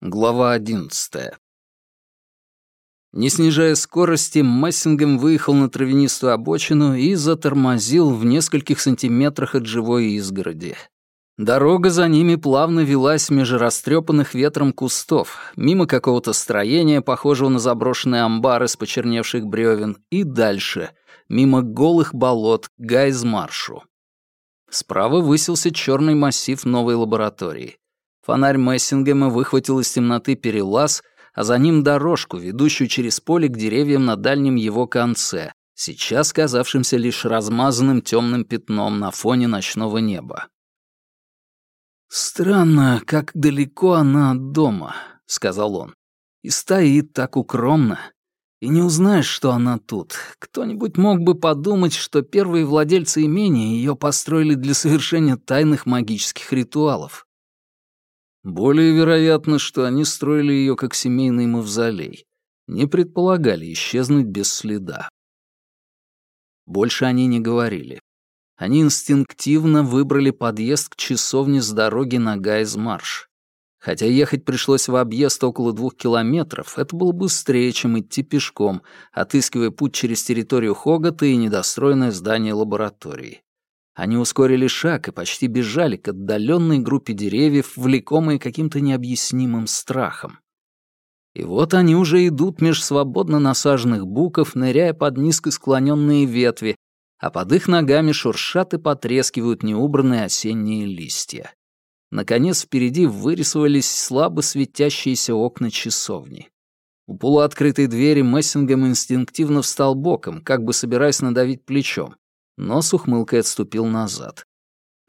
Глава одиннадцатая. Не снижая скорости, Массингем выехал на травянистую обочину и затормозил в нескольких сантиметрах от живой изгороди. Дорога за ними плавно велась между растрепанных ветром кустов, мимо какого-то строения, похожего на заброшенные амбары с почерневших бревен, и дальше, мимо голых болот Гайзмаршу. Справа высился черный массив новой лаборатории. Фонарь Мессингема выхватил из темноты перелаз, а за ним дорожку, ведущую через поле к деревьям на дальнем его конце, сейчас казавшимся лишь размазанным темным пятном на фоне ночного неба. «Странно, как далеко она от дома», — сказал он. «И стоит так укромно. И не узнаешь, что она тут. Кто-нибудь мог бы подумать, что первые владельцы имения ее построили для совершения тайных магических ритуалов. Более вероятно, что они строили ее как семейный мавзолей, не предполагали исчезнуть без следа. Больше они не говорили. Они инстинктивно выбрали подъезд к часовне с дороги на Гайз-Марш. Хотя ехать пришлось в объезд около двух километров, это было быстрее, чем идти пешком, отыскивая путь через территорию Хогата и недостроенное здание лаборатории. Они ускорили шаг и почти бежали к отдаленной группе деревьев, влекомые каким-то необъяснимым страхом. И вот они уже идут меж свободно насаженных буков, ныряя под низко склоненные ветви, а под их ногами шуршат и потрескивают неубранные осенние листья. Наконец впереди вырисовались слабо светящиеся окна часовни. У полуоткрытой двери Мессингем инстинктивно встал боком, как бы собираясь надавить плечом но с ухмылкой отступил назад.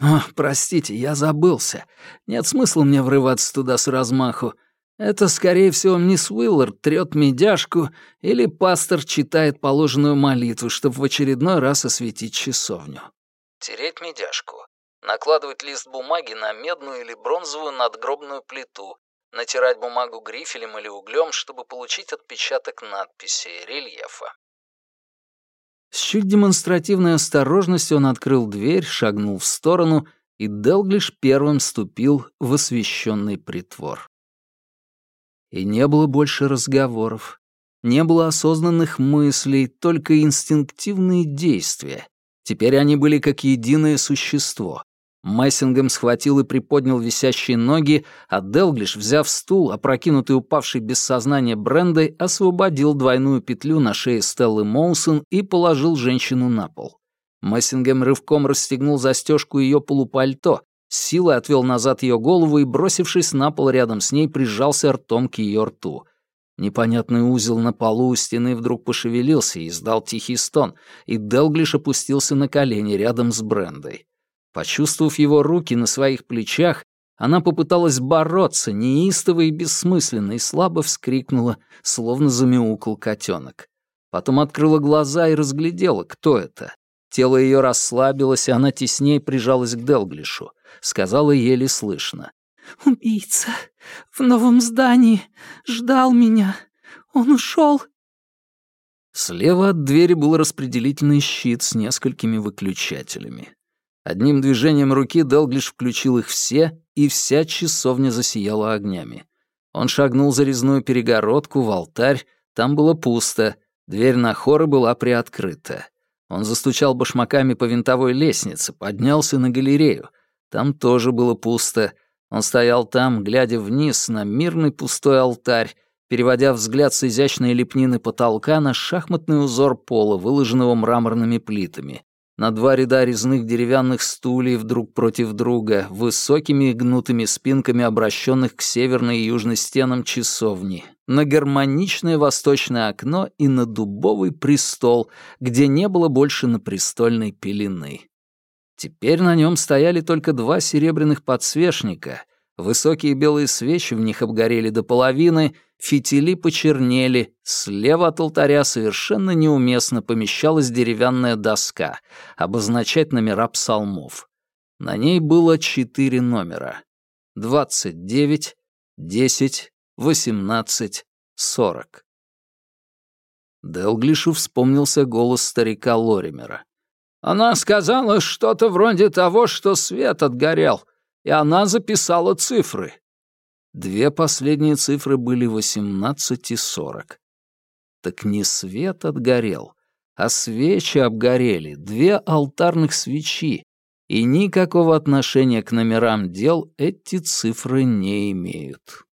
«О, простите, я забылся. Нет смысла мне врываться туда с размаху. Это, скорее всего, мисс Уиллард трёт медяшку или пастор читает положенную молитву, чтобы в очередной раз осветить часовню». Тереть медяшку. Накладывать лист бумаги на медную или бронзовую надгробную плиту. Натирать бумагу грифелем или углем, чтобы получить отпечаток надписи, рельефа. С чуть демонстративной осторожностью он открыл дверь, шагнул в сторону, и Делглиш первым ступил в освещенный притвор. И не было больше разговоров, не было осознанных мыслей, только инстинктивные действия. Теперь они были как единое существо, Мессингем схватил и приподнял висящие ноги, а Делглиш, взяв стул, опрокинутый упавший без сознания Брендой, освободил двойную петлю на шее Стеллы Моусон и положил женщину на пол. Мессингем рывком расстегнул застежку ее полупальто, силой отвел назад ее голову и, бросившись на пол рядом с ней, прижался ртом к ее рту. Непонятный узел на полу у стены вдруг пошевелился и издал тихий стон, и Делглиш опустился на колени рядом с Брендой. Почувствовав его руки на своих плечах, она попыталась бороться, неистово и бессмысленно, и слабо вскрикнула, словно замяукал котенок. Потом открыла глаза и разглядела, кто это. Тело ее расслабилось, и она теснее прижалась к Делглишу. Сказала еле слышно. «Убийца в новом здании ждал меня. Он ушел. Слева от двери был распределительный щит с несколькими выключателями. Одним движением руки Делглиш включил их все, и вся часовня засияла огнями. Он шагнул за резную перегородку в алтарь, там было пусто, дверь на хоры была приоткрыта. Он застучал башмаками по винтовой лестнице, поднялся на галерею. Там тоже было пусто. Он стоял там, глядя вниз на мирный пустой алтарь, переводя взгляд с изящной лепнины потолка на шахматный узор пола, выложенного мраморными плитами, на два ряда резных деревянных стульев друг против друга, высокими и гнутыми спинками обращенных к северной и южной стенам часовни, на гармоничное восточное окно и на дубовый престол, где не было больше на престольной пелены. Теперь на нем стояли только два серебряных подсвечника, высокие белые свечи в них обгорели до половины — фитили почернели, слева от алтаря совершенно неуместно помещалась деревянная доска, обозначать номера псалмов. На ней было четыре номера. 29, 10, 18, 40. Делглишу вспомнился голос старика Лоримера. «Она сказала что-то вроде того, что свет отгорел, и она записала цифры. Две последние цифры были 18 и 40. Так не свет отгорел, а свечи обгорели, две алтарных свечи, и никакого отношения к номерам дел эти цифры не имеют.